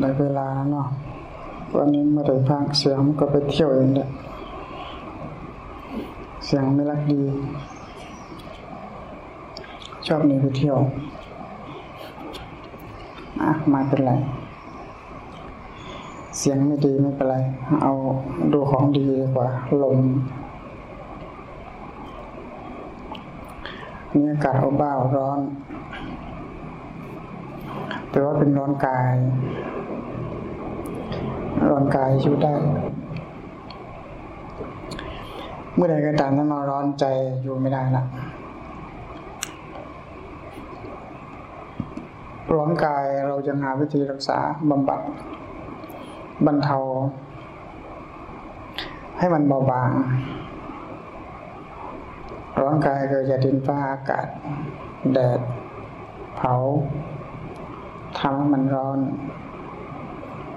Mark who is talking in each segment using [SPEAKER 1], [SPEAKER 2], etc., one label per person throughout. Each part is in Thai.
[SPEAKER 1] ได้เวลาเนาะวันนี้เมื่ได้พักเสียงก็ไปเที่ยวเองแหละเสียงไม่รักดี ชอบหนีไปเที่ยวอะมาเป็นไร เสียงไม่ดีไม่เป็นไร เอาดูของดีดีกว่า ลมนี่อากาศเอาบ้าร้อน แต่ว่าเป็นร้อนกาย ร้อนกายอยู่ได้ เมื่อใดก็ตามที่มาร้อนใจอยู่ไม่ได้ละร้อนกายเราจะหาวิธีรักษาบำบัดบรรเทา ให้มันเบาบาง ร้อนกายเกิดจากดินฟ้าอากาศ แดด เผาทำให้มันร้อน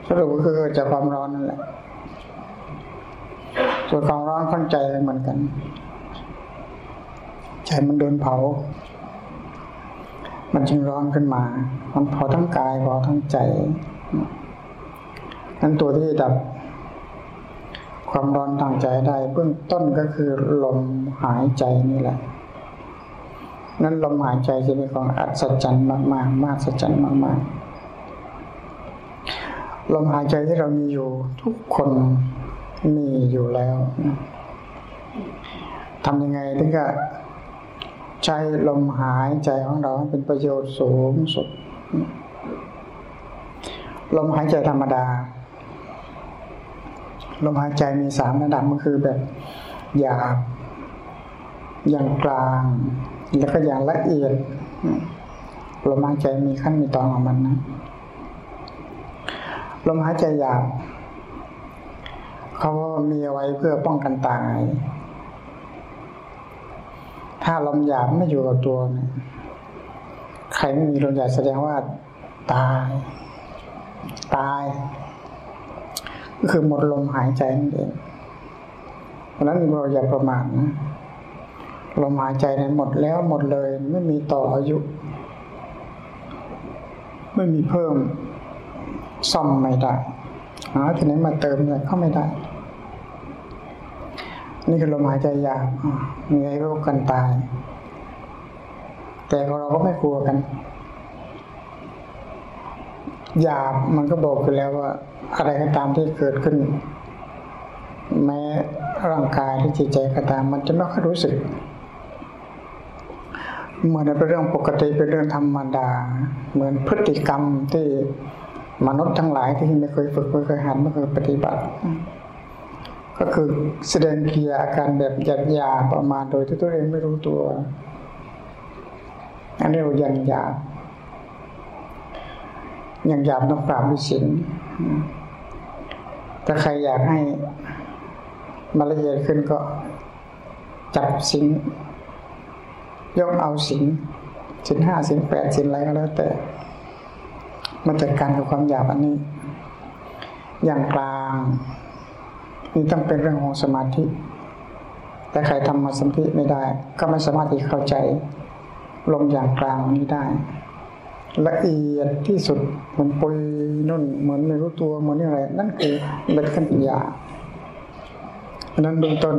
[SPEAKER 1] สรุปก็คือเกิดจากความร้อนนั่นแหละส่วนความร้อนข้างใจเหมือนกันใจมันโดนเผา มันจึงร้อนขึ้นมา มันเผาทั้งกายเผาทั้งใจนั้นตัวที่ดับ ความร้อนทางใจได้เบื้องต้นก็คือลมหายใจนี่แหละ นั้นลมหายใจจะเป็นของอัศจรรย์มากๆมากอัศจรรย์มากๆ ลมหายใจที่เรามีอยู่ทุกคนมีอยู่แล้วทำยังไงถึงจะใช้ลมหายใจของเราให้เป็นประโยชน์สูงสุด ลมหายใจธรรมดา ลมหายใจมีสามระดับก็คือแบบหยาบ อย่างกลาง แล้วก็อย่างละเอียด ลมหายใจมีขั้นมีตอนของมันนะ ลมหายใจหยาบเขามีเอาไว้เพื่อป้องกันตาย ถ้าลมหยาบไม่อยู่กับตัวเนี่ยใครไม่มีลมหยาบแสดงว่า ตาย ตาย ก็คือหมดลมหายใจนั่นเองเพราะนั้นเราอย่าประมาทนะลมหายใจนั้นหมดแล้วหมดเลย ไม่มีต่ออายุ ไม่มีเพิ่ม ซ่อมไม่ได้หาที่ไหนมาเติมเนี่ยเข้าไม่ได้ นี่คือลมหายใจยาวมีไอ้โรคกันตาย แต่เราก็ไม่กลัวกันหยาบมันก็บอกอยู่แล้วว่า อะไรก็ตามที่เกิดขึ้น แม้ร่างกายที่จิตใจก็ตาม มันจะไม่ค่อยรู้สึกเหมือนเป็นเรื่องปกติเป็นเรื่องธรรมดา เหมือนพฤติกรรมที่ มนุษย์ทั้งหลายที่ไม่เคยฝึกไม่เคยหันไม่เคยปฏิบัติ ก็คือแสดงกิริยาอาการแบบหยาบยาประมาณโดยที่ตัวเองไม่รู้ตัว อันนี้เรายันหยาบอย่างหยาบต้องปราบด้วยศีลถ้าใครอยากให้มาละเอียดขึ้นก็จับสิงยกเอาสิงสินห้าสินแปดสินอะไรก็แล้วแต่ มาจัดการกับความหยาบอันนี้ อย่างกลาง นี่ต้องเป็นเรื่องของสมาธิ แต่ใครทำมาสมาธิไม่ได้ ก็ไม่สามารถที่เข้าใจลมอย่างกลางนี้ได้ ละเอียดที่สุดเหมือนปุยนุ่น เหมือนไม่รู้ตัวเหมือนอะไร นั่นคือเป็นขั้นปัญญานั้นเบื้องต้น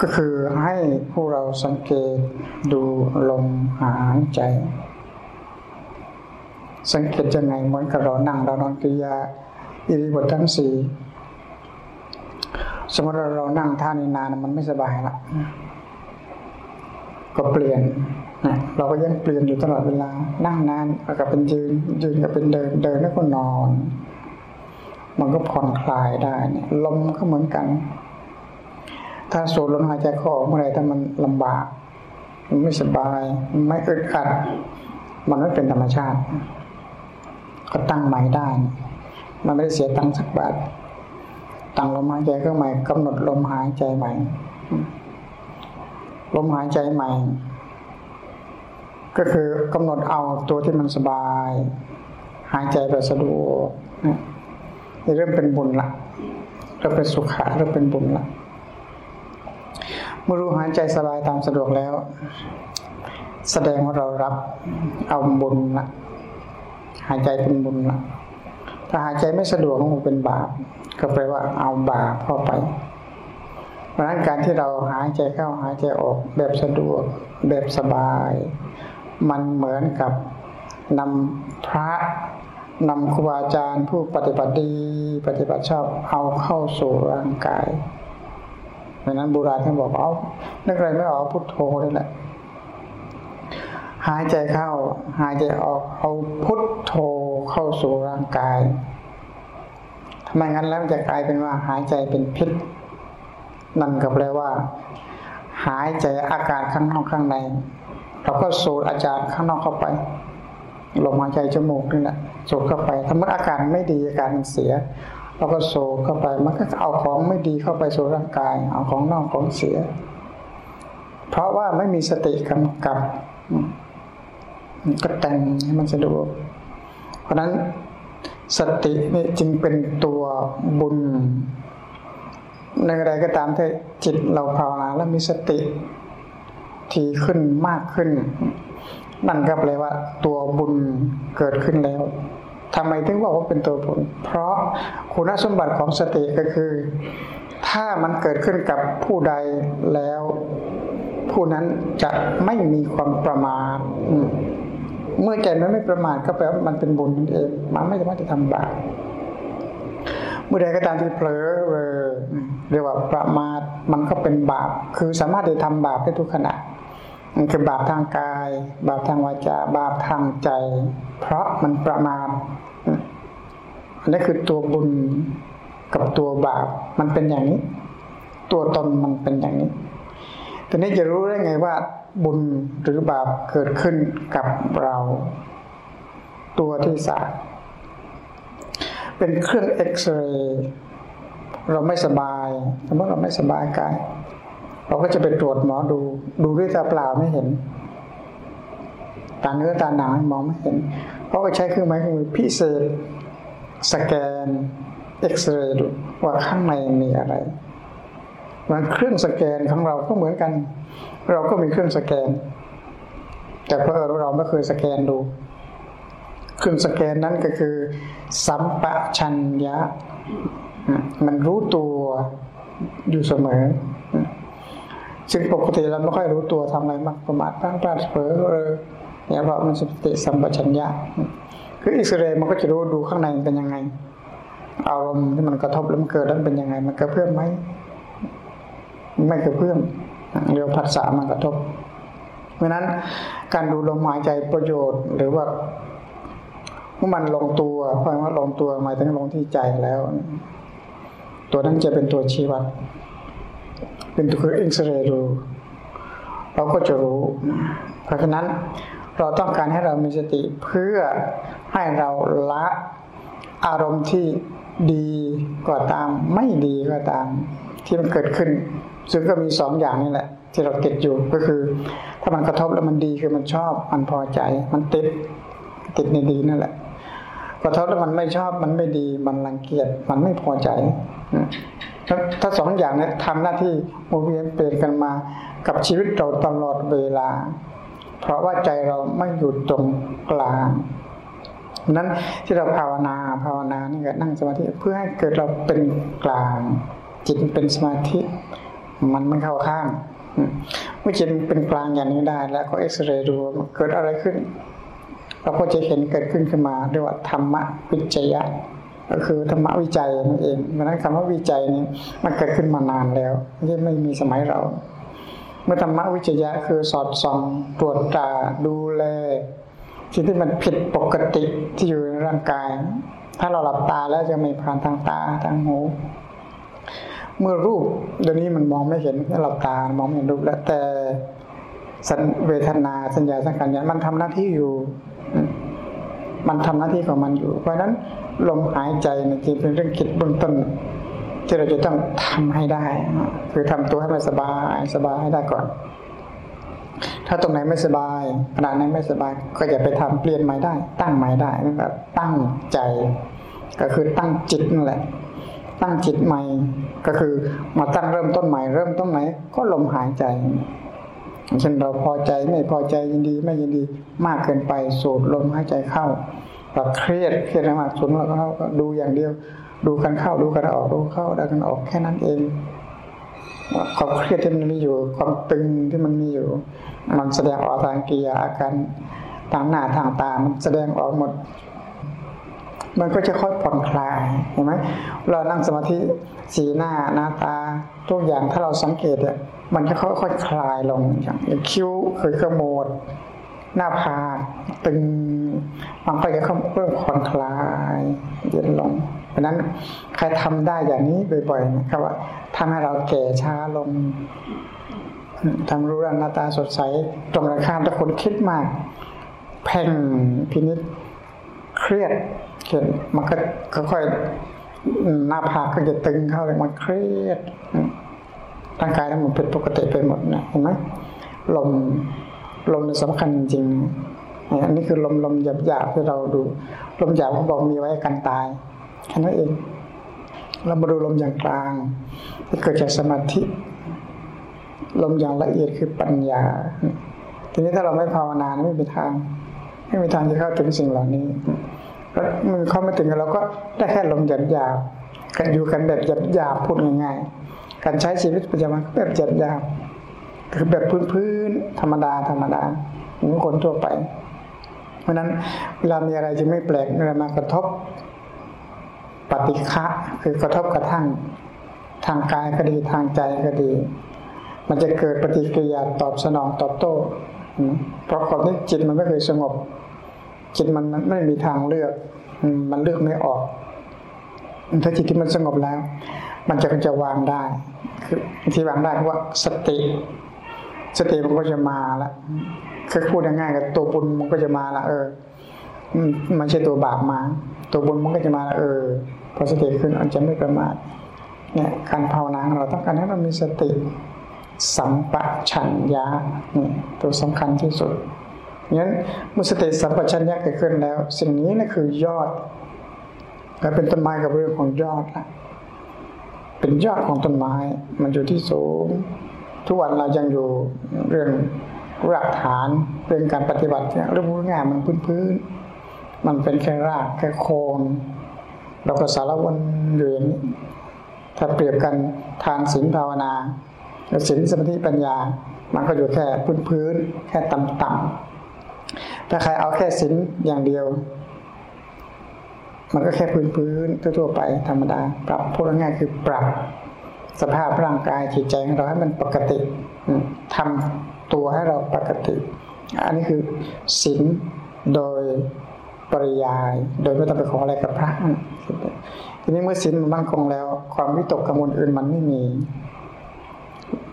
[SPEAKER 1] ก็คือให้พวกเราสังเกตดูลมหายใจ สังเกตยังไงเหมือนกับเรานั่งเรานอนกิริยาอิริบททั้งสี่สมมติเราเรานั่งท่านี้นานมันไม่สบายละก็เปลี่ยนนะเราก็ยังเปลี่ยนอยู่ตลอดเวลา นั่งนานก็เป็นยืน ยืนก็เป็นเดิน เดินแล้วก็นอน มันก็ผ่อนคลายได้เนี่ยลมก็เหมือนกัน ถ้าสูดลมหายใจเข้าออกเมื่อไรถ้ามันลำบาก มันไม่สบาย ไม่อึดอัด มันไม่เป็นธรรมชาติ ก็ตั้งใหม่ได้ มันไม่ได้เสียตังค์สักบาทตั้งลมหายใจเข้าใหม่กำหนดลมหายใจใหม่ ลมหายใจใหม่ ก็คือกำหนดเอาตัวที่มันสบาย หายใจแบบสะดวกนี่เริ่มเป็นบุญละเริ่มเป็นสุขะเริ่มเป็นบุญละเมื่อรู้หายใจสบายตามสะดวกแล้ว แสดงว่าเรารับเอาบุญละ หายใจเป็นบุญละถ้าหายใจไม่สะดวกก็คงเป็นบาปก็แปลว่าเอาบาปเข้าไป เพราะนั้นการที่เราหายใจเข้าหายใจออกแบบสะดวกแบบสบาย มันเหมือนกับนำพระนำครูบาอาจารย์ผู้ปฏิบัติดีปฏิบัติชอบเอาเข้าสู่ร่างกายเพราะนั้นโบราณท่านบอกเอานึกอะไรไม่ออกพุทโธนี่แหละ หายใจเข้า หายใจออกเอาพุทโธเข้าสู่ร่างกายทำไมงั้นแล้วจะกลายเป็นว่าหายใจเป็นพิษ นั่นก็แปลว่า หายใจอากาศข้างนอกข้างใน เราก็สูดอาจารย์ข้างนอกเข้าไปลมหายใจจมูกนี่แหละสูดเข้าไปถ้ามันอาการไม่ดีอาการมันเสีย เราก็สูดเข้าไป มันก็เอาของไม่ดีเข้าไปสู่ร่างกาย เอาของนอกของเสีย เพราะว่าไม่มีสติกำกับ ก็แต่งให้มันสะดวก เพราะนั้นสตินี่จึงเป็นตัวบุญในอะไรก็ตามที่จิตเราภาวนาแล้วมีสติทีขึ้นมากขึ้น นั่นก็แปลว่า ตัวบุญเกิดขึ้นแล้วทำไมถึงบอกว่าเป็นตัวบุญ เพราะคุณสมบัติของสติก็คือ ถ้ามันเกิดขึ้นกับผู้ใดแล้ว ผู้นั้นจะไม่มีความประมาท เมื่อใจมันไม่ประมาทก็แปลว่ามันเป็นบุญนั่นเอง มันไม่สามารถจะทำบาปเมื่อใดก็ตามที่เผลอเเรียกว่าประมาทมันก็เป็นบาป คือสามารถจะทำบาปได้ทุกขณะมันคือบาปทางกาย บาปทางวาจา บาปทางใจ เพราะมันประมาทอันนี้คือตัวบุญกับตัวบาปมันเป็นอย่างนี้ ตัวตนมันเป็นอย่างนี้ ทีนี้จะรู้ได้ไงว่า บุญหรือบาปเกิดขึ้นกับเรา ตัวที่สามเป็นเครื่องเอ็กซเรย์เราไม่สบายสมมติเราไม่สบายกายเราก็จะไปตรวจหมอดู ดูด้วยตาเปล่าไม่เห็นตาเนื้อตาหนังมองไม่เห็นเพราะก็ใช้เครื่องไม้เครื่องมือพิเศษสแกนเอ็กซเรย์ดูว่าข้างในมีอะไร มันเครื่องสแกนของเราก็เหมือนกัน เราก็มีเครื่องสแกน แต่เพราะเราไม่เคยสแกนดู เครื่องสแกนนั้นก็คือ สัมปชัญญะ มันรู้ตัวอยู่เสมอซึ่งปกติเราไม่ค่อยรู้ตัวทำอะไรมากประมาทพลาดพลาดเผลอเออเนี่ยเพราะมันสติสัมปชัญญะ คืออิสเรย์มันก็จะรู้ดูข้างในเป็นยังไง อารมณ์ที่มันกระทบแล้วมันเกิดแล้วเป็นยังไง มันกระเพื่อมไหม ไม่กระเพื่อมเรียกผัสสะมันกระทบ เพราะนั้นการดูลมหายใจประโยชน์ หรือว่าเมื่อมันลงตัวเพราะว่าลงตัวหมายถึงลงที่ใจแล้ว ตัวนั้นจะเป็นตัวชี้วัด เป็นตัวเอ็กซเรย์ดูเราก็จะรู้ เพราะฉะนั้นเราต้องการให้เรามีสติเพื่อให้เราละอารมณ์ที่ดีก็ตาม ไม่ดีก็ตาม ที่มันเกิดขึ้น ซึ่งก็มีสองอย่างนี่แหละ ที่เราติดอยู่ก็คือ ถ้ามันกระทบแล้วมันดีคือมันชอบ มันพอใจ มันติดติดในดีนั่นแหละ กระทบแล้วมันไม่ชอบมันไม่ดี มันรังเกียจมันไม่พอใจถ้าสองอย่างนี้ทำหน้าที่มุเวียนเปลี่ยนกันมากับชีวิตเราตลอดเวลา เพราะว่าใจเราไม่อยู่ตรงกลางนั้นที่เราภาวนาภาวนานี่ก็นั่งสมาธิเพื่อให้เกิดเราเป็นกลาง จิตเป็นสมาธิ มันไม่เข้าข้างเมื่อจิตเป็นกลางอย่างนี้ได้ แล้วก็เอ็กซเรย์ดูเกิดอะไรขึ้น เราก็จะเห็นเกิดขึ้นขึ้นมาเรียกว่าธรรมะวิจยะก็คือธรรมวิจัยนั่นเองดังนั้นคำว่าวิจัยนี้มันเกิดขึ้นมานานแล้วที่ไม่มีสมัยเรา เมื่อธรรมวิจยะคือสอดส่องตรวจตราดูแลสิ่งที่มันผิดปกติที่อยู่ในร่างกาย ถ้าเราหลับตาแล้วจะมีผ่านทางตาทางหู เมื่อรูปเดี๋ยวนี้มันมองไม่เห็นหลับตามองไม่เห็นรูปแล้วแต่สัญเวทนาสัญญาสังขารมันทำหน้าที่อยู่ มันทำหน้าที่ของมันอยู่ เพราะฉะนั้นลมหายใจนี่จริงเป็นเรื่องคิดเบื้องต้นที่เราจะต้องทำให้ได้ คือทำตัวให้มันสบายสบายให้ได้ก่อน ถ้าตรงไหนไม่สบายขณะนั้นไม่สบาย ก็อย่าไปทำเปลี่ยนใหม่ได้ ตั้งใหม่ได้นั่นก็ตั้งใจ ก็คือตั้งจิตนั่นแหละ ตั้งจิตใหม่ ก็คือมาตั้งเริ่มต้นใหม่เริ่มต้นไหนก็ลมหายใจเช่นเราพอใจไม่พอใจยินดีไม่ยินดีมากเกินไปสูดลมหายใจเข้าเราเครียดเครียดมากสุนเราก็ดูอย่างเดียว ดูกันเข้าดูกันออกดูเข้าดูกันออกแค่นั้นเองความเครียดที่มันมีอยู่ ความตึงที่มันมีอยู่ มันแสดงออกทางกิริยาอาการทางหน้าทางตามันแสดงออกหมด มันก็จะค่อยผ่อนคลายเห็นไหมเรานั่งสมาธิสีหน้าหน้าตาทุกอย่างถ้าเราสังเกตเนี่ยมันจะค่อยๆคลายลงอย่างคิ้วเคยขโมดหน้าผากตึงมันก็จะเริ่มผ่อนคลายเย็นลงเพราะนั้นใครทำได้อย่างนี้บ่อยๆนะครับว่าทำให้เราแก่ช้าลงทำรู้ร่างหน้าตาสดใส ตรงกันข้ามถ้าคนคิดมาก แพ่งพินิษเครียด เขียนมันก็ค่อยๆหน้าผากก็จะตึงเข้าเลยมันเครียดร่างกายทั้งหมดเป็นปกติไปหมดนะเห็นไหมลมลมสำคัญจริงอันนี้คือลมลมหยาบๆที่เราดู ลมหยาบเขาบอกมีไว้กันตายแค่นั้นเอง เรามาดูลมอย่างกลางที่เกิดจากสมาธิ ลมอย่างละเอียดคือปัญญา ทีนี้ถ้าเราไม่ภาวนาไม่มีทาง ไม่มีทางที่เข้าถึงสิ่งเหล่านี้ แล้วมือเข้าไม่ถึงเราก็ได้แค่ลมหยาบหยาบกันอยู่กันแบบหยาบหยาบพูดง่ายๆการใช้ชีวิตประจำวันแบบหยาบหยาบคือแบบพื้นๆธรรมดาธรรมดาเหมือนคนทั่วไป เพราะนั้นเวลามีอะไรจะไม่แปลกเวลามากระทบปฏิฆะคือกระทบกระทั่งทางกายก็ดีทางใจก็ดี มันจะเกิดปฏิกิริยาตอบสนองตอบโต้เพราะความที่จิตมันไม่เคยสงบ จิตมันไม่มีทางเลือก มันเลือกไม่ออก ถ้าจิตที่มันสงบแล้ว มันจะจะวางได้ คือที่วางได้เพราะว่าสติ สติมันก็จะมาละคือพูดง่ายๆกับตัวบุญมันก็จะมาละเออมันใช่ตัวบาปมา ตัวบุญมันก็จะมาละเออพอสติขึ้นมันจะไม่ประมาทเนี่ยการภาวนาเราต้องการให้เรามีสติสัมปชัญญะนี่ตัวสำคัญที่สุด งั้นเมื่อสติสัมปชัญญะเกิดขึ้นแล้ว สิ่งนี้นะคือยอดและเป็นต้นไม้กับเรื่องของยอดละเป็นยอดของต้นไม้ มันอยู่ที่สูง ทุกวันเรายังอยู่เรื่องรากฐานเรื่องการปฏิบัติเนี่ยเรื่องงานมันพื้นพื้นมันเป็นแค่รากแค่โคนเราก็สารวนอยู่อย่างนี้ถ้าเปรียบกันทานศีลภาวนาศีลสมาธิปัญญา มันก็อยู่แค่พื้นพื้นแค่ต่ำต่ำ ถ้าใครเอาแค่ศีลอย่างเดียว มันก็แค่พื้นพื้นทั่วไปธรรมดา ปรับพูดง่ายคือปรับสภาพร่างกายจิตใจของเราให้มันปกติทำตัวให้เราปกติ อันนี้คือศีลโดยปริยาย โดยไม่ต้องไปขออะไรกับพระทีนี้เมื่อศีลมันมั่นคงแล้ว ความวิตกกังวลอื่นมันไม่มี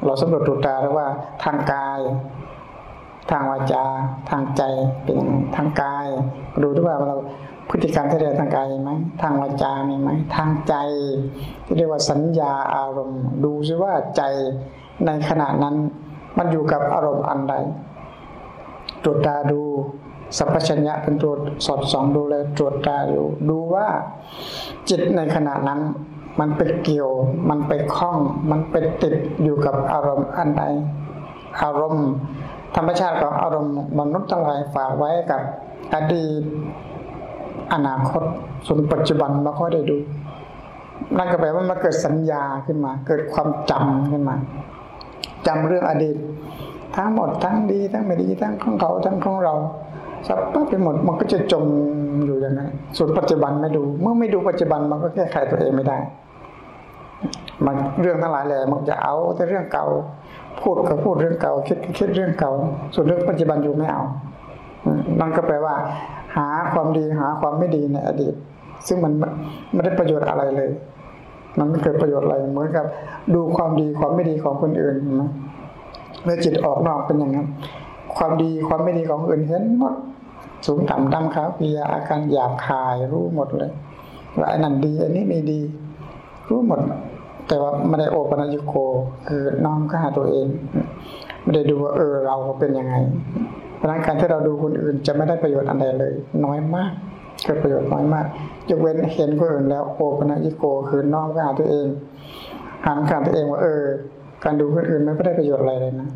[SPEAKER 1] เราสำรวจตรวจตาแล้วว่าทางกาย ทางวาจา ทางใจเป็นทางกายดูด้วยว่าเราพฤติกรรมที่เรียนทางกายไหมทางวาจามีไหมทางใจที่เรียกว่าสัญญาอารมณ์ ดูซิว่าใจในขณะนั้น มันอยู่กับอารมณ์อันใดตรวจตาดูสัพพัญญะเป็นตัวสอดส่องดูแลตรวจตาอยู่ดูว่าจิตในขณะนั้นมันไปเกี่ยว มันไปคล้อง มันไปติดอยู่กับอารมณ์อันใดอารมณ์ ธรรมชาติของอารมณ์มนุษย์ทั้งหลายฝากไว้กับอดีตอนาคตส่วนปัจจุบันไม่ค่อยได้ดู นั่นก็แปลว่ามันเกิดสัญญาขึ้นมา เกิดความจำขึ้นมาจำเรื่องอดีต ทั้งหมดทั้งดี ทั้งไม่ดีทั้งของเขาทั้งของเราสับปั๊บไปหมดมันก็จะจมอยู่อย่างนั้นส่วนปัจจุบันไม่ดู เมื่อไม่ดูปัจจุบันมันก็แก้ไขตัวเองไม่ได้ มันเรื่องทั้งหลายแหละมันจะเอาแต่เรื่องเก่า พูดก็พูดเรื่องเก่า คิดก็คิดเรื่องเก่า ส่วนเรื่องปัจจุบันอยู่ไม่เอา นั่นก็แปลว่า หาความดีหาความไม่ดีในอดีต ซึ่งมันไม่ได้ประโยชน์อะไรเลย มันไม่เกิดประโยชน์อะไรเหมือนกับ ดูความดีความไม่ดีของคนอื่นนะเมื่อจิตออกนอกเป็นอย่างนั้น ความดีความไม่ดีของอื่นเห็นหมดสูงต่ำดำขาวเพียอาการหยาบคายรู้หมดเลยว่าไอ้นั่นดีอันนี้ไม่ดี รู้หมด แต่ว่าไม่ได้โอปัญญโกคือน้อมข้าตัวเองไม่ได้ดูว่าเออเราเป็นยังไง เพราะนั้นการที่เราดูคนอื่นจะไม่ได้ประโยชน์อะไรเลย น้อยมากเกิดประโยชน์น้อยมากยกเว้นเห็นคนอื่นแล้วโอปนัญิโกคือน้อมก็หาตัวเองหันกาตัวเองว่าเออ การดูคนอื่นไม่ได้ประโยชน์อะไรเลยนะ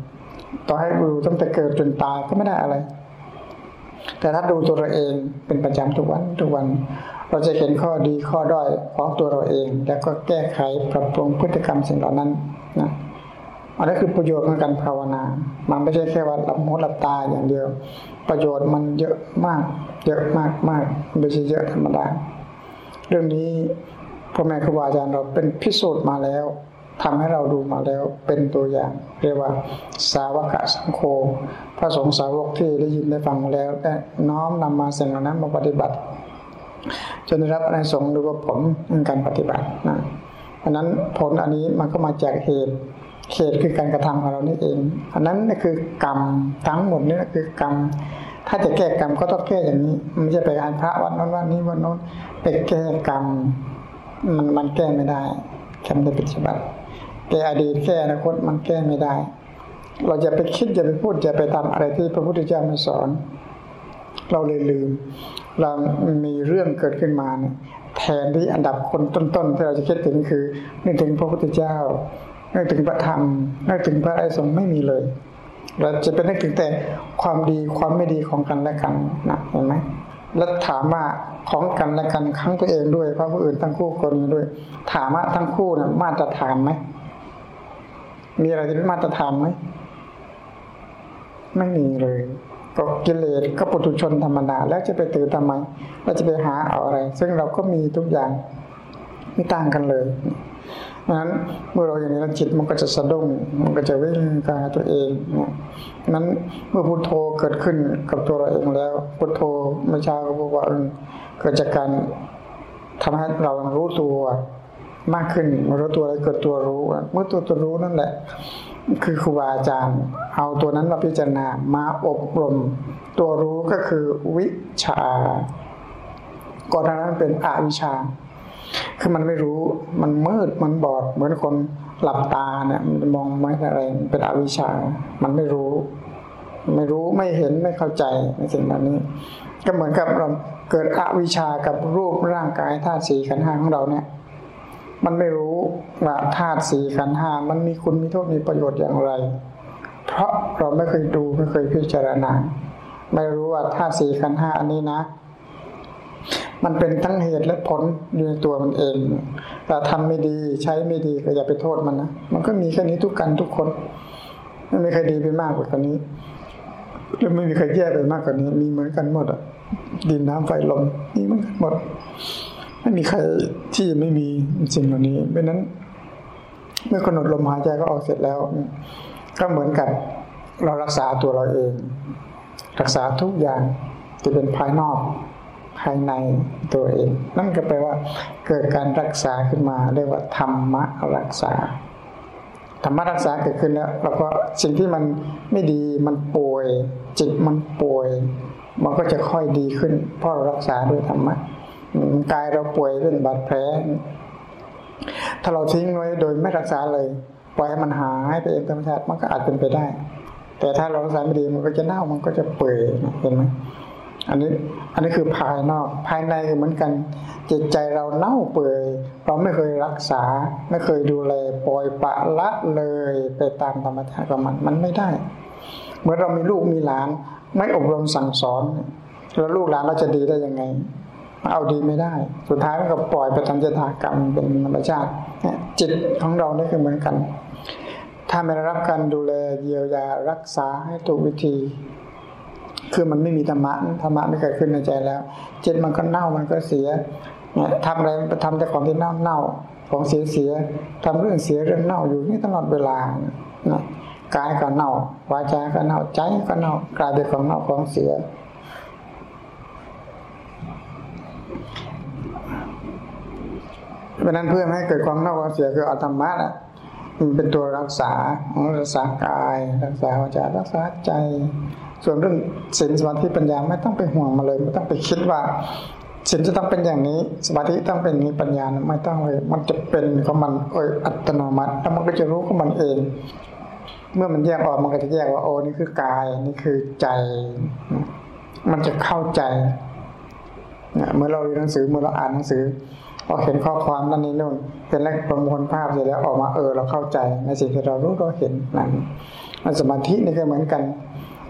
[SPEAKER 1] ต่อให้ดูตั้งแต่เกิดจนตายก็ไม่ได้อะไร แต่ถ้าดูตัวเราเองเป็นประจำทุกวันทุกวัน เราจะเห็นข้อดีข้อด้อยของตัวเราเอง แล้วก็แก้ไขปรับปรุงพฤติกรรมสิ่งเหล่านั้นนะอันนี้คือประโยชน์ของการภาวนา มันไม่ใช่แค่ว่าหลับหูหลับตาอย่างเดียว ประโยชน์มันเยอะมาก เยอะมากมากไม่ใช่เยอะธรรมดา เรื่องนี้พ่อแม่ครูบาอาจารย์เราเป็นพิสูจน์มาแล้วทำให้เราดูมาแล้วเป็นตัวอย่าง เรียกว่า สาวกสังโฆพระสงฆ์สาวกที่ได้ยินได้ฟังแล้วน้อมนำมาสิ่งเหล่านั้นมาปฏิบัติ จนได้รับในสงฆ์หรือว่าผลในการปฏิบัตินะเพราะนั้นผลอันนี้มันก็มาจากเหตุเหตุคือการกระทำของเรานี่เอง อันนั้นนี่คือกรรมทั้งหมดนี่คือกรรม ถ้าจะแก้กรรมก็ต้องแก้อย่างนี้ไม่ใช่ไปอ่านพระวันนั้นวันนี้วันโน้นไปแก้กรรมมันมันแก้ไม่ได้แค่ไม่ได้ปฏิบัติแก้อดีตแก้อนาคตมันแก้ไม่ได้ เราจะไปคิดจะไปพูดจะไปทำอะไรที่พระพุทธเจ้าไม่สอน เราเลยลืม เรามีเรื่องเกิดขึ้นมาเนี่ยแทนที่อันดับคนต้นๆที่เราจะคิดถึงคือนึกถึงพระพุทธเจ้านึกถึงพระธรรมนึกถึงพระอริยสงฆ์ไม่มีเลย เราจะเป็นนึกถึงแต่ความดีความไม่ดีของกันและกันนะเห็นไหมแล้วถามว่าของกันและกันครั้งตัวเองด้วยพราะผู้อื่นทั้งคู่คนนี้ด้วย ถามว่าทั้งคู่น่ะมาตรฐานไหมมีอะไรที่เป็นมาตรฐานไหมไม่มีเลย ก็กิเลสก็ปุถุชนธรรมดาแล้วจะไปตื่นทำไมเราจะไปหาเอาอะไร ซึ่งเราก็มีทุกอย่างไม่ต่างกันเลยเพราะนั้นเมื่อเราอย่างนี้แล้วจิตมันก็จะสะดุ้งมันก็จะวิ่งกายตัวเองนะนั้นเมื่อพุโทโธเกิดขึ้นกับตัวเราเองแล้วพุโทโธเมื่อเช้าก็บอกว่าเกิดจากการทำให้เรารู้ตัวมากขึ้นเมื่อรู้ตัวแล้วเกิดตัวรู้ เมื่อตัวตัวรู้นั่นแหละ คือครูบาอาจารย์ เอาตัวนั้นมาพิจารณามาอบรม ตัวรู้ก็คือวิชาก่อนหน้านั้นเป็นอวิชา คือมันไม่รู้มันมืดมันบอด เหมือนคนหลับตาเนี่ยมันมองไม่อะไรเป็นอวิชา มันไม่รู้ ไม่รู้ไม่เห็นไม่เข้าใจในสิ่งเหล่านี้ ก็เหมือนกับเราเกิดอวิชากับรูปร่างกายธาตุสีขันธ์ห้าของเราเนี่ย มันไม่รู้ว่าธาตุสี่ขันธ์ห้ามันมีคุณมีโทษมีประโยชน์อย่างไร เพราะเราไม่เคยดูไม่เคยพิจารณา ไม่รู้ว่าธาตุสี่ขันธ์ห้าอันนี้นะ มันเป็นทั้งเหตุและผลอยู่ในตัวมันเองแต่ทำไม่ดีใช้ไม่ดีก็อย่าไปโทษมันนะ มันก็มีแค่นี้ทุกกันทุกคนไม่มีใครดีไปมากกว่านี้หรือไม่มีใครแย่ไปมากกว่านี้ มีเหมือนกันหมดอะดินน้ำไฟลมมีเหมือนกันหมด ไม่มีใครที่ไม่มีสิ่งเหล่านี้เพราะนั้น เมื่อกำหนดลมหายใจก็ออกเสร็จแล้ว ก็เหมือนกับเรารักษาตัวเราเอง รักษาทุกอย่างจะเป็นภายนอกภายในตัวเอง นั่นก็แปลว่าเกิดการรักษาขึ้นมา เรียกว่าธรรมะรักษา ธรรมะรักษาเกิดขึ้นแล้วเราก็สิ่งที่มันไม่ดีมันป่วย จิตมันป่วย มันก็จะค่อยดีขึ้นเพราะเรารักษาด้วยธรรมะ กายเราป่วยเป็นบาดแผล ถ้าเราทิ้งไว้โดยไม่รักษาเลย ปล่อยให้มันหายไปเองธรรมชาติมันก็อาจเป็นไปได้ แต่ถ้าเรารักษาไม่ดีมันก็จะเน่ามันก็จะเปื่อยเห็นไหมอันนี้อันนี้คือภายนอกภายในเหมือนกัน จิตใจเราเน่าเปื่อยเราไม่เคยรักษา ไม่เคยดูแลปล่อยปะละเลยไปตามธรรมชาติของมันมันไม่ได้ เมื่อเรามีลูกมีหลาน ไม่อบรมสั่งสอน แล้วลูกหลานเราจะดีได้ยังไง เอาดีไม่ได้ สุดท้ายมันก็ปล่อยไปทำจตากรรมเป็นธรรมชาติจิตของเรานี่คือเหมือนกัน ถ้าไม่รับการดูแลเยียวยารักษาให้ถูกวิธี คือมันไม่มีธรรมะธรรมะไม่เกิดขึ้นในใจแล้ว จิตมันก็เน่ามันก็เสียเนี่ยทำอะไรทำแต่ของที่เน่าเน่าของเสียเสียทำเรื่องเสียเรื่องเน่าอยู่นี่ตลอดเวลานะกายก็เน่าวาจาก็เน่าใจก็เน่ากลายเป็นของเน่าของเสีย เพราะนั้นเพื่อไม่ให้เกิดความเน่าความเสียคือเอาธรรมะนะมันเป็นตัวรักษารักษากายรักษาวาจารักษาใจ ส่วนเรื่องศีลสมาธิปัญญาไม่ต้องไปห่วงมาเลย ไม่ต้องไปคิดว่าศีลจะต้องเป็นอย่างนี้สมาธิต้องเป็นนี้ปัญญาไม่ต้องเลย มันจะเป็นของมันโอยอัตโนมัติแล้วมันก็จะรู้ของมันเอง เมื่อมันแยกออกมันก็จะแยกว่าโอ้นี่คือกายนี่คือใจ มันจะเข้าใจเมื่อเราเรียนหนังสือเมื่อเราอ่านหนังสือ พอเห็นข้อความนั่นนี่นู่นเห็นแล้วประมวลภาพเสร็จแล้วออกมาเออเราเข้าใจ ในสิ่งที่เรารู้เราเห็นนั่นสมาธินี่ก็เหมือนกัน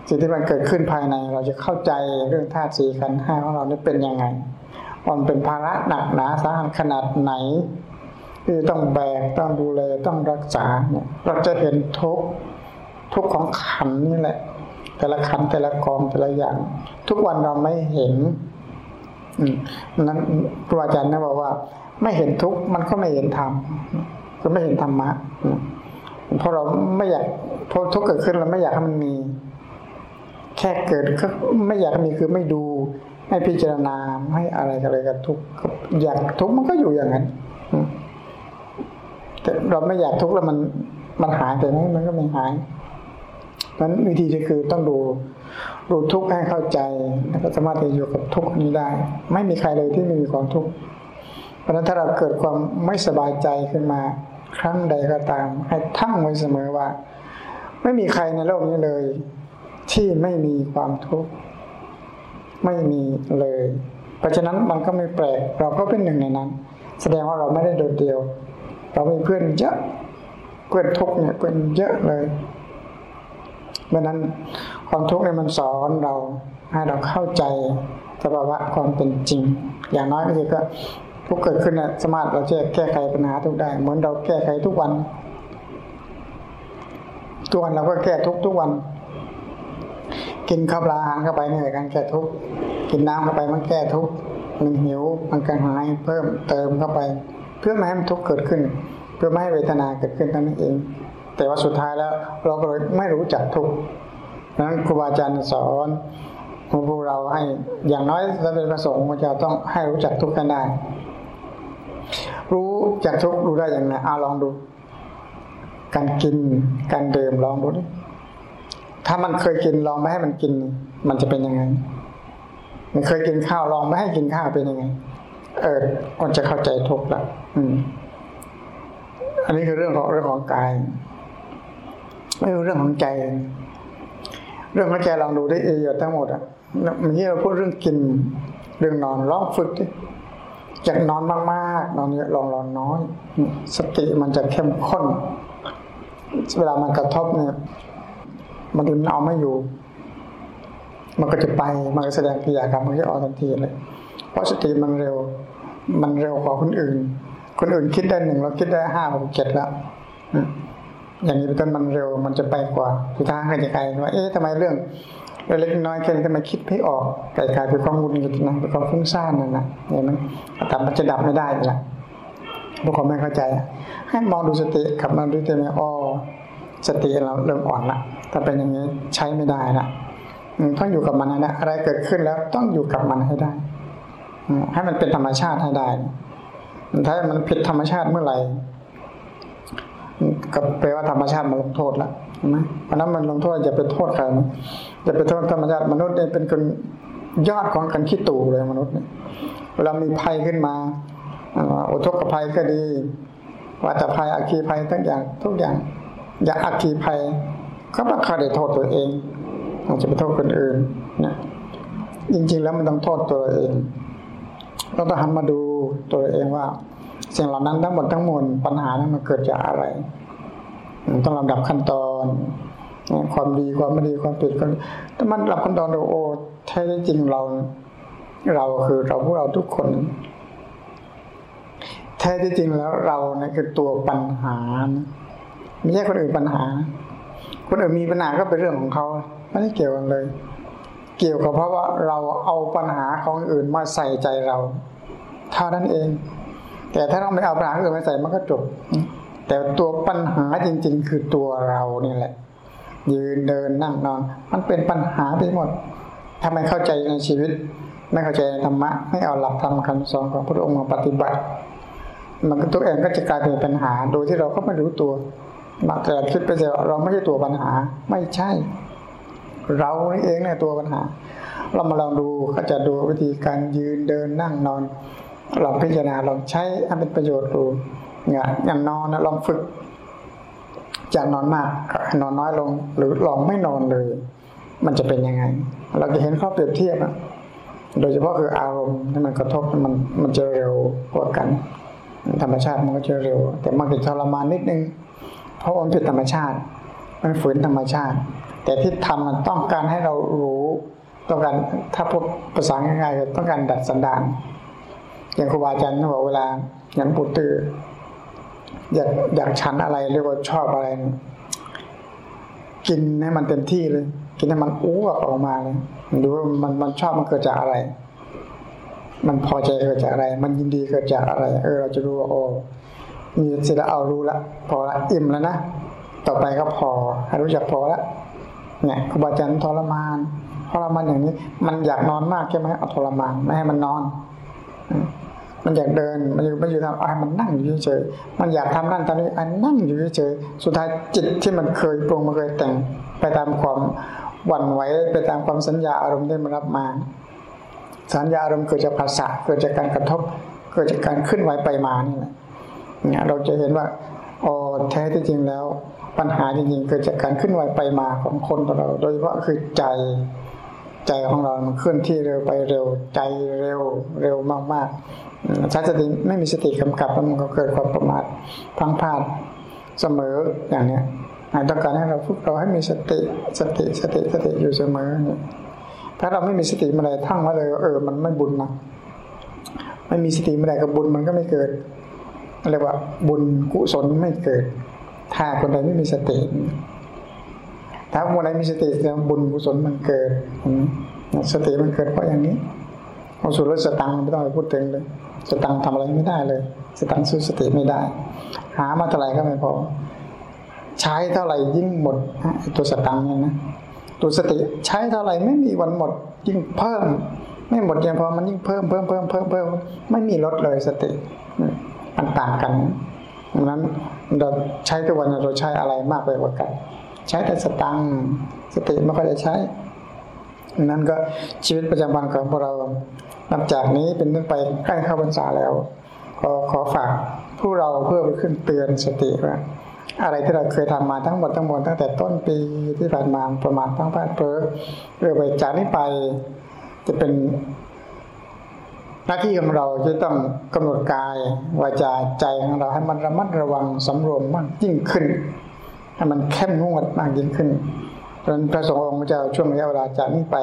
[SPEAKER 1] สิ่งที่มันเกิดขึ้นภายใน เราจะเข้าใจเรื่องธาตุสี่ขันธ์ห้าของเรานี่เป็นยังไงมันเป็นภาระหนักหนาสาหัสขนาดไหนที่ต้องแบกต้องดูแลต้องรักษาเนี่ยเราจะเห็นทุกทุกของขันนี่แหละ แต่ละขันแต่ละกองแต่ละอย่าง ทุกวันเราไม่เห็น นั้นครูอาจารย์นะบอกว่า ไม่เห็นทุกข์มันก็ไม่เห็นธรรมก็ไม่เห็นธรรมะเพราะเราไม่อยากพอทุกข์เกิดขึ้นเราไม่อยากให้มันมี แค่เกิดก็ไม่อยากมีคือไม่ดูไม่พิจารณาไม่อะไรกันเลยกับทุกข์อยากทุกข์มันก็อยู่อย่างนั้นแต่เราไม่อยากทุกข์แล้วมันมันหายไปไหมมันก็ไม่หาย นั้นวิธีที่คือต้องดูดูทุกข์ให้เข้าใจแล้วก็สามารถจะอยู่กับทุกข์นี้ได้ ไม่มีใครเลยที่ไม่มีความทุกข์เพราะฉะนั้นถ้าเราเกิดความไม่สบายใจขึ้นมาครั้งใดก็ตาม ให้ทั้งไว้เสมอว่า ไม่มีใครในโลกนี้เลย ที่ไม่มีความทุกข์ไม่มีเลย เพราะฉะนั้นมันก็ไม่แปลกเราก็เป็นหนึ่งในนั้น แสดงว่าเราไม่ได้โดดเดี่ยว เรามีเพื่อนเยอะเพื่อนทุกเนี่ยเพื่อนเยอะเลย เพราะนั้นความทุกข์เนี่ยมันสอนเราให้เราเข้าใจสภาวะความเป็นจริง อย่างน้อยก็คือก็ทุกเกิดขึ้นนะสามารถเราจะแก้ไขปัญหาทุกได้ เหมือนเราแก้ไขทุกวันทุกวันเราก็แก้ทุกทุกวัน กินข้าวปลาอาหารเข้าไปเหนื่อยกันแก้ทุกกินน้ำเข้าไปมันแก้ทุกมันหิวมันกระหายเพิ่มเติมเข้าไป เพื่อไม่ให้มันทุกข์เกิดขึ้น เพื่อไม่ให้เวทนาเกิดขึ้นนั่นเอง แต่ว่าสุดท้ายแล้ว เราก็เลยไม่รู้จักทุกข์นั้นครูบาอาจารย์สอนพวกเราให้อย่างน้อยถ้าเป็นประสงค์มันจะต้องให้รู้จักทุกข์กันได้ รู้จักทุกข์รู้ได้อย่างไรเอาลองดู การกินการดื่มลองดูดิถ้ามันเคยกินลองไม่ให้มันกิน มันจะเป็นยังไง มันเคยกินข้าวลองไม่ให้กินข้าวเป็นยังไง เออมันจะเข้าใจทุกข์ละอืม อันนี้คือเรื่องของเรื่องของกาย ไม่เรื่องของใจ เรื่องของใจลองดูได้เอยทั้งหมดอะเมื่อกี้เราพูดเรื่องกิน เรื่องนอนลองฝึกดิอยากนอนมากๆนอนเยอะลองนอนน้อย สติมันจะเข้มข้น เวลามันกระทบเนี่ย มันมันเอาไม่อยู่ มันก็จะไปมันก็แสดงกิริยากรรมมันจะออกทันทีเลย เพราะสติมันเร็ว มันเร็วกว่าคนอื่น คนอื่นคิดได้หนึ่งเราคิดได้ห้าหกเจ็ดแล้ว อย่างนี้เป็นต้นมันเร็วมันจะไปกว่าสุดท้ายก็จะกลายว่า เอ๊ะทำไมเรื่องเล็กน้อยแค่นี้ทำไมคิดไม่ออกกลายกลายเป็นความวุ่นวายนะเป็นความฟุ้งซ่านนั่นนะเห็นไหมแต่มันจะดับไม่ได้ละพวกเขาไม่เข้าใจ ให้มองดูสติขับมาดูเตัวเองอ๋อสติเราเริ่มอ่อนละถ้าเป็นอย่างนี้ใช้ไม่ได้ละต้องอยู่กับมันนะอะไรเกิดขึ้นแล้วต้องอยู่กับมันให้ได้ให้มันเป็นธรรมชาติให้ได้ถ้ามันผิดธรรมชาติเมื่อไหร่ ก็แปลว่าธรรมชาติมันลงโทษละใช่ไหมเพราะนั้นมันลงโทษอย่าไปโทษใครอย่าไปโทษธรรมชาติมนุษย์เนี่ยเป็นคนยอดของการคิดตู่เลยมนุษย์เนี่ยเวลามีภัยขึ้นมาอุทกภัยก็ดีว่าแต่ภัยอาคีภัยทั้งอย่างทุกอย่าง อย่าอักขีภัยก็ไม่เคยได้โทษตัวเองอาจจะไปโทษคนอื่นนะจริงๆแล้วมันต้องโทษตัวเองเราต้องหันมาดูตัวเองว่า สิ่งเหล่านั้นทั้งหมดทั้งมวลปัญหานั้นมันเกิดจากอะไร ต้องลำดับขั้นตอน ความดีความไม่ดีความผิดก็ถ้ามันลำดับขั้นตอนดูโอ้แท้จริงเรา เราคือเราพวกเราทุกคน แท้จริงแล้วเราเนี่ยคือตัวปัญหา ไม่ใช่คนอื่นปัญหา คนอื่นมีปัญหาก็เป็นเรื่องของเขาไม่ได้เกี่ยวกันเลย เกี่ยวกับเพราะว่าเราเอาปัญหาของอื่นมาใส่ใจเราเท่านั้นเอง แต่ถ้าเราไม่เอาปัญหาอื่นมาใส่มันก็จบ แต่ตัวปัญหาจริง ๆ คือตัวเรานี่แหละ ยืนเดินนั่งนอน มันเป็นปัญหาไปหมดถ้าไม่เข้าใจในชีวิต ไม่เข้าใจในธรรมะ ไม่เอาหลักธรรมคำสอนของพระองค์มาปฏิบัติ มันก็ตัวเองก็จะกลายเป็นปัญหา โดยที่เราก็ไม่รู้ตัวมาแต่คิดไปจะเราไม่ใช่ตัวปัญหา ไม่ใช่ เราเองเนี่ยตัวปัญหา เรามาลองดูก็จะดูวิธีการยืนเดินนั่งนอน ลองพิจารณาลองใช้ให้เป็นประโยชน์ดูเนี่ยอย่างนอนนะลองฝึกจากนอนมากนอนน้อยลง หรือลองไม่นอนเลย มันจะเป็นยังไง เราจะเห็นข้อเปรียบเทียบอะโดยเฉพาะคืออารมณ์ที่มันกระทบมันมันจะเร็วกว่ากัน ธรรมชาติมันก็จะเร็ว แต่มันจะทรมานนิดนึง เพราะมันผิดธรรมชาติ มันฝืนธรรมชาติ แต่ที่ทำมันต้องการให้เรารู้ต้องการถ้าพูดภาษาง่ายๆก็ต้องการดัดสันดาน อย่างครูบาอาจารย์บอกเวลาอย่างปุตตืออยากอยากฉันอะไรเรียกว่าชอบอะไร กินให้มันเต็มที่เลย กินให้มันอ้วกออกมาเลยดูว่ามันมันชอบมันเกิดจากอะไร มันพอใจเกิดจากอะไร มันยินดีเกิดจากอะไร เออ เราจะรู้ว่าโอ้มีสิละเอารู้ละพอละอิ่มแล้วนะต่อไปก็พอรู้จักพอละเนี่ยครูบาอาจารย์ทรมานทรมานอย่างนี้ มันอยากนอนมากใช่ไหมเอาทรมานไม่ให้มันนอน มันอยากเดิน มันอยู่มันอยู่ทำอะไรมันนั่งอยู่เฉย มันอยากทำนั่นตอนนี้อันนั่งอยู่เฉย สุดท้ายจิตที่มันเคยปรุงมันเคยแต่งไปตามความหวั่นไหวไปตามความสัญญาอารมณ์ที่มันรับมา สัญญาอารมณ์เกิดจากภาษาเกิดจากการกระทบ เกิดจากการขึ้นไหวไปมานี่แหละเนี่ยเราจะเห็นว่าอ๋อแท้ที่จริงแล้ว ปัญหาจริงๆเกิดจากการขึ้นไหวไปมาของคนเรา โดยเฉพาะคือใจใจของเรา มันเคลื่อนที่เร็วไปเร็ว ใจเร็ว เร็วมากๆ ถ้าสติไม่มีสติกำกับแล้วมันก็เกิดความประมาทพังพลาดเสมออย่างเนี้ยต้องการให้เราฝึกเราให้มีสติสติสติสติอยู่เสมอเนี่ยถ้าเราไม่มีสติเมื่อไรทั้งมาเลยเออมันไม่บุญนะไม่มีสติเมื่อไรกับบุญมันก็ไม่เกิดเรียกว่าบุญกุศลไม่เกิด ถ้าคนใดไม่มีสติ ถ้าคนใดมีสติแล้วบุญกุศลมันเกิดสติมันเกิดเพราะอย่างนี้เอาสุรสตังไม่ต้องไปพูดถึงเลย สตังทำอะไรไม่ได้เลย สตังสู้สติไม่ได้ หามาเท่าไหร่ก็ไม่พอ ใช้เท่าไหร่ยิ่งหมดตัวสตังเนี่ยนะ ตัวสติใช้เท่าไหร่ไม่มีวันหมด ยิ่งเพิ่ม ไม่หมดยังพอมันยิ่งเพิ่มเพิ่มเพิ่มเพิ่มเพิ่มไม่มีลดเลยสติมันต่างกันดังนั้นเราใช้ทุกวันเราใช้อะไรมากไปกว่ากัน ใช้แต่สตังสติไม่ค่อยได้ใช้นั้นก็ชีวิตประจำวันของพวกเรา นับจากนี้เป็นต้นไปใกล้เข้าพรรษาแล้วก็ขอฝากผู้เราเพื่อไปขึ้นเตือนสติว่าอะไรที่เราเคยทำมาทั้งหมดทั้งมวลตั้งแต่ต้นปีที่ผ่านมาประมาณตั้งแต่เปิดเรื่อไปจากนี้ไป จะเป็น หน้าที่ของเราจะต้องกำหนดกายวาจาใจของเราให้มันระมัดระวังสำรวมมากยิ่งขึ้นให้มันเข้มงวดมากยิ่งขึ้นเพราะนั้นพระสงฆ์องค์จะช่วงระยะเวลาจากนี้ไป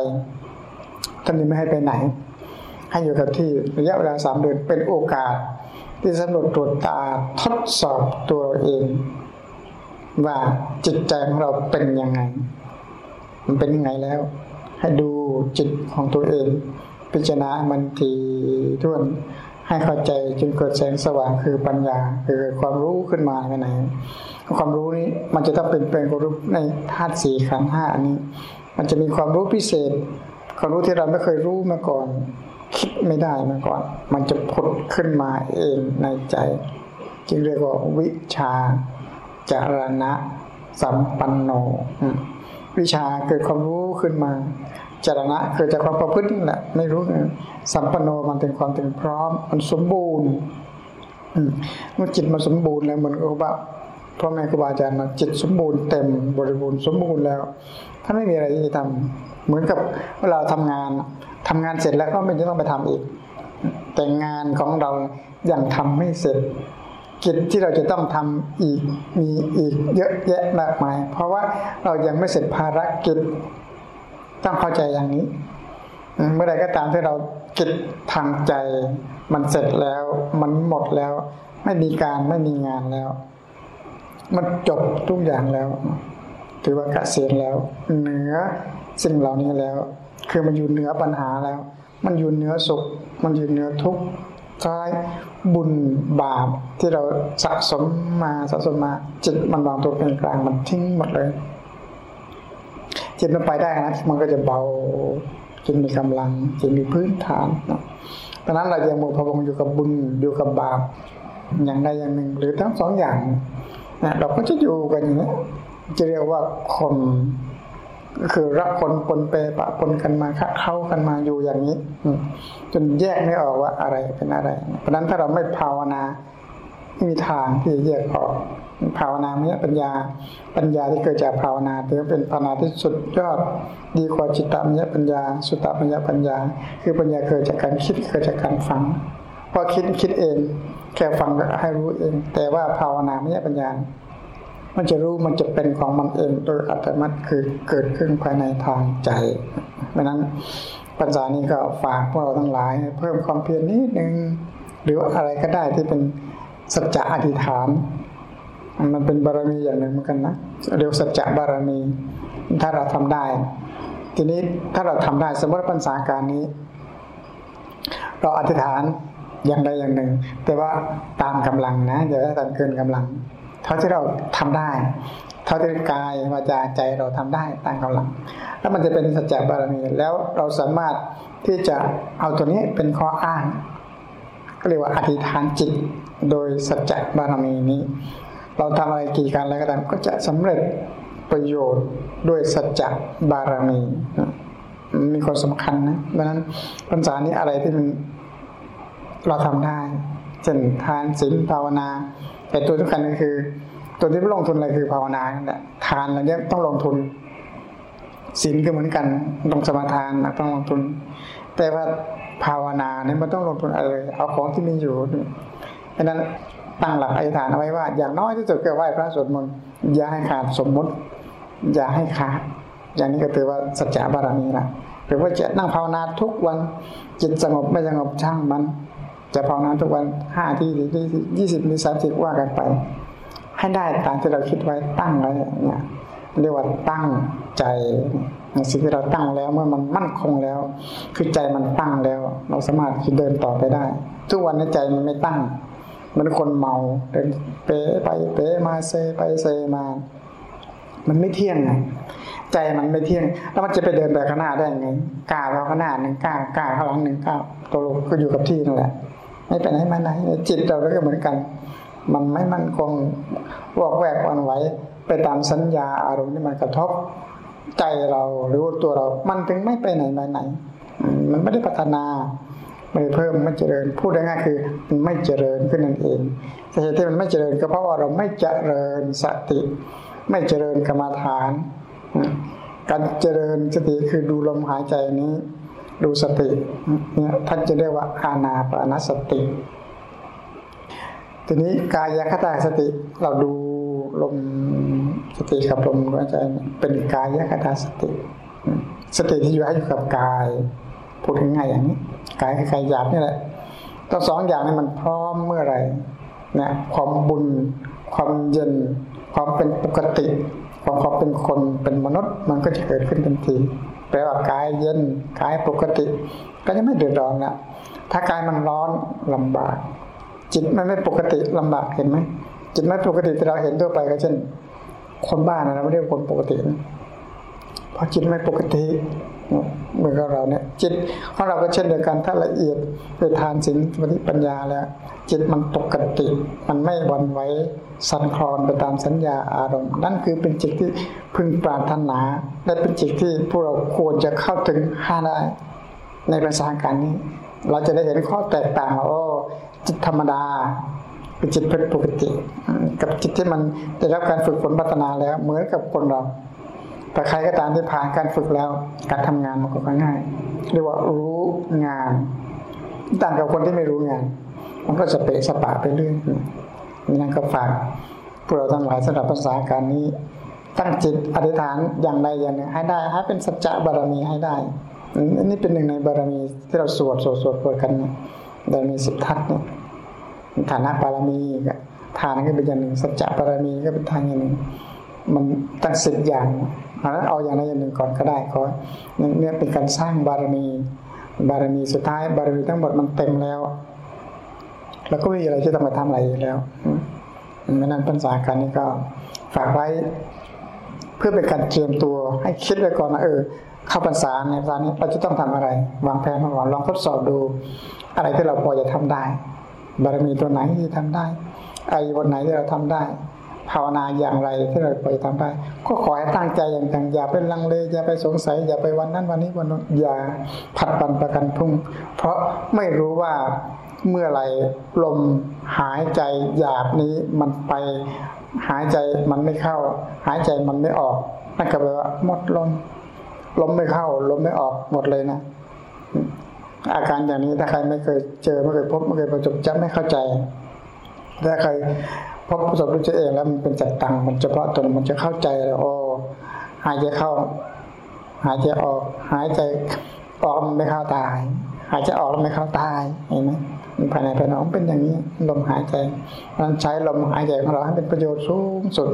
[SPEAKER 1] ท่านนี้ไม่ให้ไปไหน ให้อยู่กับที่ระยะเวลาสามเดือนเป็นโอกาส ที่สำรวจตรวจตาทดสอบตัวเราเอง ว่าจิตใจของเราเป็นยังไง มันเป็นยังไงแล้ว ให้ดูจิตของตัวเอง พิจารณามันทีท่วนให้เข้าใจจนเกิดแสงสว่างคือปัญญาคือความรู้ขึ้นมาในไหนความรู้นี้มันจะต้องเป็นเป็นความรู้ในธาตุสี่ขันห้าอันนี้ มันจะมีความรู้พิเศษ ความรู้ที่เราไม่เคยรู้มาก่อน คิดไม่ได้มาก่อน มันจะผุดขึ้นมาเองในใจ จึงเรียกว่าวิชาจารณะสัมปันโน วิชาเกิดความรู้ขึ้นมา จารณะเกิดจากความประพฤตินี่แหละไม่รู้สัมปันโนมันเป็นความถึงพร้อม มันสมบูรณ์เมื่อจิตมันสมบูรณ์แล้วเหมือนกับว่าพ่อแม่ครูบาอาจารย์มาจิตสมบูรณ์เต็มบริบูรณ์สมบูรณ์แล้ว ถ้าไม่มีอะไรที่จะทำเหมือนกับเวลาทำงาน ทำงานเสร็จแล้วก็ไม่ต้องไปทำอีก แต่งานของเรายังทำไม่เสร็จ กิจที่เราจะต้องทำอีกมีอีกเยอะแยะมากมาย เพราะว่าเรายังไม่เสร็จภารกิจต้องเข้าใจอย่างนี้ เมื่อใดก็ตามที่เรากิจทางใจ มันเสร็จแล้ว มันหมดแล้ว ไม่มีการไม่มีงานแล้ว มันจบทุกอย่างแล้ว ถือว่าเกษียณแล้ว เหนือสิ่งเหล่านี้แล้ว คือมันอยู่เหนือปัญหาแล้ว มันอยู่เหนือสุข มันอยู่เหนือทุกข์ท้ายบุญบาปที่เราสะสมมาสะสมมา จิตมันวางตัวเป็นกลางมันทิ้งหมดเลย จิตมันไปได้นะมันก็จะเบาจิตมีกำลังจิตมีพื้นฐานนะเพราะนั้นเราจะมัวพะวงอยู่กับบุญอยู่กับบาปอย่างใดอย่างหนึ่ง หรือทั้งสองอย่างนะเราก็จะอยู่กันอย่างนี้จะเรียกว่าคน ก็คือรักคนปนเปปะปนกันมาเข้ากันมาอยู่อย่างนี้จนแยกไม่ออกว่าอะไรเป็นอะไร เพราะนั้นถ้าเราไม่ภาวนาไม่มีทางที่จะแยกออกภาวนาเนี่ยปัญญาปัญญาที่เกิดจากภาวนาถือเป็นภาวนาที่สุดยอดดีกว่าจิตตมัญญปัญญา สุตตมัญญปัญญา คือปัญญาเกิดจากการคิดเกิดจากการฟังพอคิดคิดเอง แค่ฟังก็ให้รู้เอง แต่ว่าภาวนาไม่ใช่ปัญญา มันจะรู้มันจะเป็นของมันเองโดยอัตโนมัติคือเกิดขึ้นภายในทางใจเพราะนั้นปัญญานี้ก็ฝากพวกเราทั้งหลาย เพิ่มความเพียรนิดนึงหรืออะไรก็ได้ที่เป็นสัจจะอธิษฐาน มันเป็นบารมีอย่างหนึ่งเหมือนกันนะเรียกสัจจะบารมี ถ้าเราทำได้ ทีนี้ถ้าเราทำได้สมมติปัญญาการนี้ เราอธิษฐานอย่างใดอย่างหนึ่ง แต่ว่าตามกำลังนะอย่าให้ตันเกินกำลัง เท่าที่เราทำได้ เท่าที่กายวาจาใจเราทำได้ตามกำลัง แล้วมันจะเป็นสัจจะบารมีแล้วเราสามารถที่จะเอาตัวนี้เป็นข้ออ้างก็เรียกว่าอธิษฐานจิตโดยสัจจะบารมีนี้ เราทำอะไรกี่การแล้วก็ตามก็จะสำเร็จประโยชน์ด้วยสัจจะบารมีมีความสำคัญนะดังนั้นปัญษานี้อะไรที่มันเราทำได้เช่นทานศีลภาวนา แต่ตัวสำคัญก็คือ ตัวที่ลงทุนอะไรคือภาวนานั่นแหละทานอะไรเนี้ยต้องลงทุนศีลก็เหมือนกันต้องสมาทานต้องลงทุน แต่ว่าภาวนาเนี่ยมันต้องลงทุนอะไร เอาของที่มีอยู่เพราะนั้นตั้งหลักอธิษฐานเอาไว้ว่า อย่างน้อยที่สุดก็ไหว้พระสวดมนต์อย่าให้ขาดสมมุติ อย่าให้ขาดอย่างนี้ก็ถือว่าสัจจะบารมีนะหรือว่าจะนั่งภาวนาทุกวันจิตสงบไม่สงบช่างมัน จะภาวนาทุกวันห้าที่หรือยี่สิบหรือสามสิบว่ากันไป ให้ได้ตามที่เราคิดไว้ตั้งไว้เนี่ยเรียกว่าตั้งใจสิ่งที่เราตั้งแล้วเมื่อมันมั่นคงแล้ว คือใจมันตั้งแล้ว เราสามารถที่เดินต่อไปได้ ทุกวันในใจมันไม่ตั้ง มันคนเมาเดินเป๋ไปเป๋มาเซไปเซมา มันไม่เที่ยงไงใจมันไม่เที่ยง แล้วมันจะไปเดินไปข้างหน้าได้ไงก้าวไปข้างหน้าหนึ่งก้าวก้าวข้างหลังหนึ่งก้าวตัวลงก็อยู่กับที่นั่นแหละ ไม่ไปไหนมาไหนจิตเราก็เหมือนกัน มันไม่มั่นคงวอกแวกวันไหวไปตามสัญญาอารมณ์ที่มันกระทบ ใจเราหรือตัวเรา มันถึงไม่ไปไหนมาไหน มันไม่ได้พัฒนาไม่ได้เพิ่มไม่เจริญพูดง่ายๆคือมันไม่เจริญขึ้นนั่นเองสาเหตุที่มันไม่เจริญก็เพราะว่าเราไม่เจริญสติ ไม่เจริญกรรมฐาน การเจริญสติคือดูลมหายใจนี้ ดูสติเนี่ยท่านจะเรียกว่าอานาปานสติ ทีนี้กายคตาสติเราดูลมสติกับลมหัวใจเป็นกายคตาสติ สติที่อยู่ให้อยู่กับกายพูดง่ายอย่างนี้กายกายหยาบนี่แหละทั้งสองอย่างนี้มันพร้อมเมื่อไหร่เนี่ยความบุญ ความเย็น ความเป็นปกติ ความความเป็นคนเป็นมนุษย์ มันก็จะเกิดขึ้นทันที แปลว่ากายเย็นกายปกติ ก็จะไม่เดือดร้อนละถ้ากายมันร้อนลำบาก จิตมันไม่ปกติลำบากเห็นไหมจิตไม่ปกติที่เราเห็นทั่วไปก็เช่น คนบ้านนะไม่เรียกคนปกตินะเพราะจิตไม่ปกติ เหมือนกับเราเนี่ยจิตของเราก็เช่นเดียวกันถ้าละเอียดไปทานสินสมาธิปัญญาแล้ว จิตมันปกติ มันไม่วันไหวสั่นคลอนไปตามสัญญาอารมณ์ นั่นคือเป็นจิตที่พึงปรารถนา และเป็นจิตที่พวกเราควรจะเข้าถึงห้าได้ในภาษาการนี้ เราจะได้เห็นข้อแตกต่างว่าโอ้จิตธรรมดาเป็นจิตเป็นปกติ กับจิตที่มันได้รับการฝึกฝนพัฒนาแล้วเหมือนกับคนเรา แต่ใครก็ตามที่ผ่านการฝึกแล้ว การทำงานมันก็ง่าย เรียกว่ารู้งาน ต่างกับคนที่ไม่รู้งาน มันก็จะเปะสปะไปเรื่อยนั่นก็ฝากพวกเราทั้งหลายสำหรับภาษาการนี้ ตั้งจิตอธิษฐานอย่างใดอย่างหนึ่งให้ได้ให้เป็นสัจจะบารมีให้ได้อันนี้เป็นหนึ่งในบารมีที่เราสวดสวดสวดเปิดกันบารมีสิบทัศนี่ยฐานะบารมีทานก็เป็นอย่างหนึ่งสัจจะบารมีก็เป็นทางอย่างหนึ่งมันตั้งสิบอย่าง เพราะนั้นเอาอย่างใดอย่างหนึ่งก่อนก็ได้ขอเนี่ยเป็นการสร้างบารมี บารมีสุดท้ายบารมีทั้งหมดมันเต็มแล้ว แล้วก็ไม่มีอะไรที่ต้องมาทำอะไรแล้วไม่นั้นปัญษาการนี้ก็ฝากไว้เพื่อเป็นการเตรียมตัวให้คิดไว้ก่อนนะเออเข้าปัญษาในภาษานี้เราจะต้องทำอะไร วางแผนมาก่อนลองทดสอบดู อะไรที่เราพอจะทำได้ บารมีตัวไหนที่ทำได้ไอ้วันไหนที่เราทำได้ ภาวนาอย่างไรที่เราไปทำได้ ก็ขอให้ตั้งใจอย่างต่างอย่าเป็นลังเลอย่าไปสงสัย อย่าไปวันนั้นวันนี้วันนู้นอย่าผัดปันประกันพรุ่ง เพราะไม่รู้ว่าเมื่อไรลมหายใจหยาบนี้มันไป หายใจมันไม่เข้า หายใจมันไม่ออกนั่นก็แปลว่าหมดลมลมไม่เข้าลมไม่ออกหมดเลยนะอาการอย่างนี้ถ้าใครไม่เคยเจอไม่เคยพบไม่เคยประสบจะไม่เข้าใจถ้าใคร บประสบด้วยตัวเองแล้วมันเป็นจัดตังมันเฉพาะตนมันจะเข้าใจเลยโอ้หายใจเข้า หายใจออก หายใจออกมันไม่เข้าตาย หายใจออกแล้วไม่เข้าตายเห็นไหมภายในภายนอกเป็นอย่างนี้ ลมหายใจเราใช้ลมหายใจของเราให้เป็นประโยชน์สูงสุด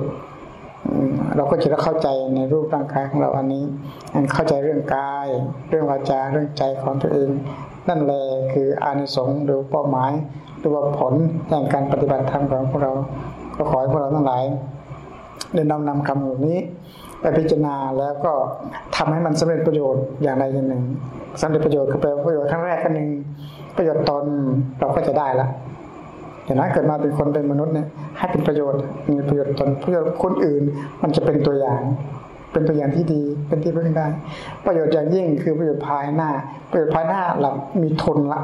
[SPEAKER 1] เราก็จะได้เข้าใจในรูปร่างกายของเราอันนี้เข้าใจเรื่องกาย เรื่องวาจาเรื่องใจของตัวเอง นั่นแหละคืออานิสงส์หรือเป้าหมาย หรือว่าผลแห่งการปฏิบัติธรรมของพวกเรา ก็ขอให้พวกเราทั้งหลายได้นำนำคำเหล่านี้ไปพิจารณาแล้วก็ทำให้มันสำเร็จประโยชน์อย่างใดอย่างหนึ่งสำเร็จประโยชน์ก็แปลประโยชน์ครั้งแรกกันหนึ่งประโยชน์ตนเราก็จะได้ละอย่างนั้นเกิดมาเป็นคนเป็นมนุษย์เนี่ยให้เป็นประโยชน์มีประโยชน์ตนประโยชน์คนอื่น มันจะเป็นตัวอย่าง เป็นตัวอย่างที่ดีเป็นที่พึ่งได้ ประโยชน์อย่างยิ่งคือประโยชน์ภายหน้า ประโยชน์ภายหน้าเรามีทุนละ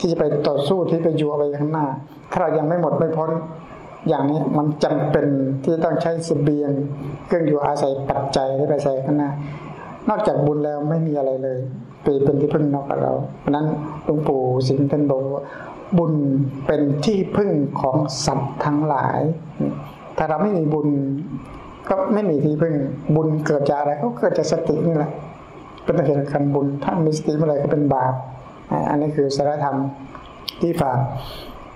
[SPEAKER 1] ที่จะไปต่อสู้ที่ไปอยู่อะไรข้างหน้า ถ้าเรายังไม่หมดไม่พ้น อย่างนี้มันจำเป็นที่ต้องใช้เสบียงเครื่องอยู่อาศัยปัจจัยที่ไปใส่ข้างหน้า นอกจากบุญแล้วไม่มีอะไรเลยเป็นที่พึ่งนอกเราเพราะนั้นหลวงปู่สิงห์ท่านบอกว่าบุญเป็นที่พึ่งของสัตว์ทั้งหลาย ถ้าเราไม่มีบุญก็ไม่มีที่พึ่งบุญเกิดจากอะไรก็เกิดจากสตินี่แหละเป็นเหตุการบุญถ้ามีสติเมื่อไรก็เป็นบาป อันนี้คือสารธรรมที่ฝาก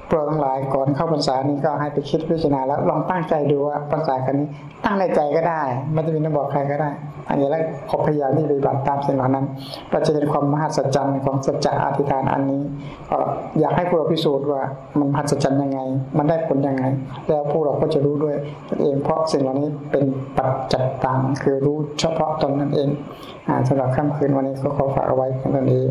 [SPEAKER 1] พวกเราทั้งหลายก่อนเข้าพรรษานี้ก็ให้ไปคิดพิจารณาแล้วลองตั้งใจดูว่าพรรษากันนี้ ตั้งในใจก็ได้ไม่จะมีต้องบอกใครก็ได้ อันนี้แล้วขอพยายามที่ปฏิบัติตามสิ่งเหล่านั้นเราจะเห็นความมหัศจรรย์ของสัจจะอธิษฐานอันนี้ก็อยากให้พวกเราพิสูจน์ว่ามันมหัศจรรย์ยังไง มันได้ผลยังไง แล้วพวกเราก็จะรู้ด้วยตนเองเพราะสิ่งเหล่านี้เป็นปัจจัตตังคือรู้เฉพาะตนนั่นเองอ่าสำหรับค่ำคืนวันนี้ก็ขอฝากเอาไว้แค่นั้นเอง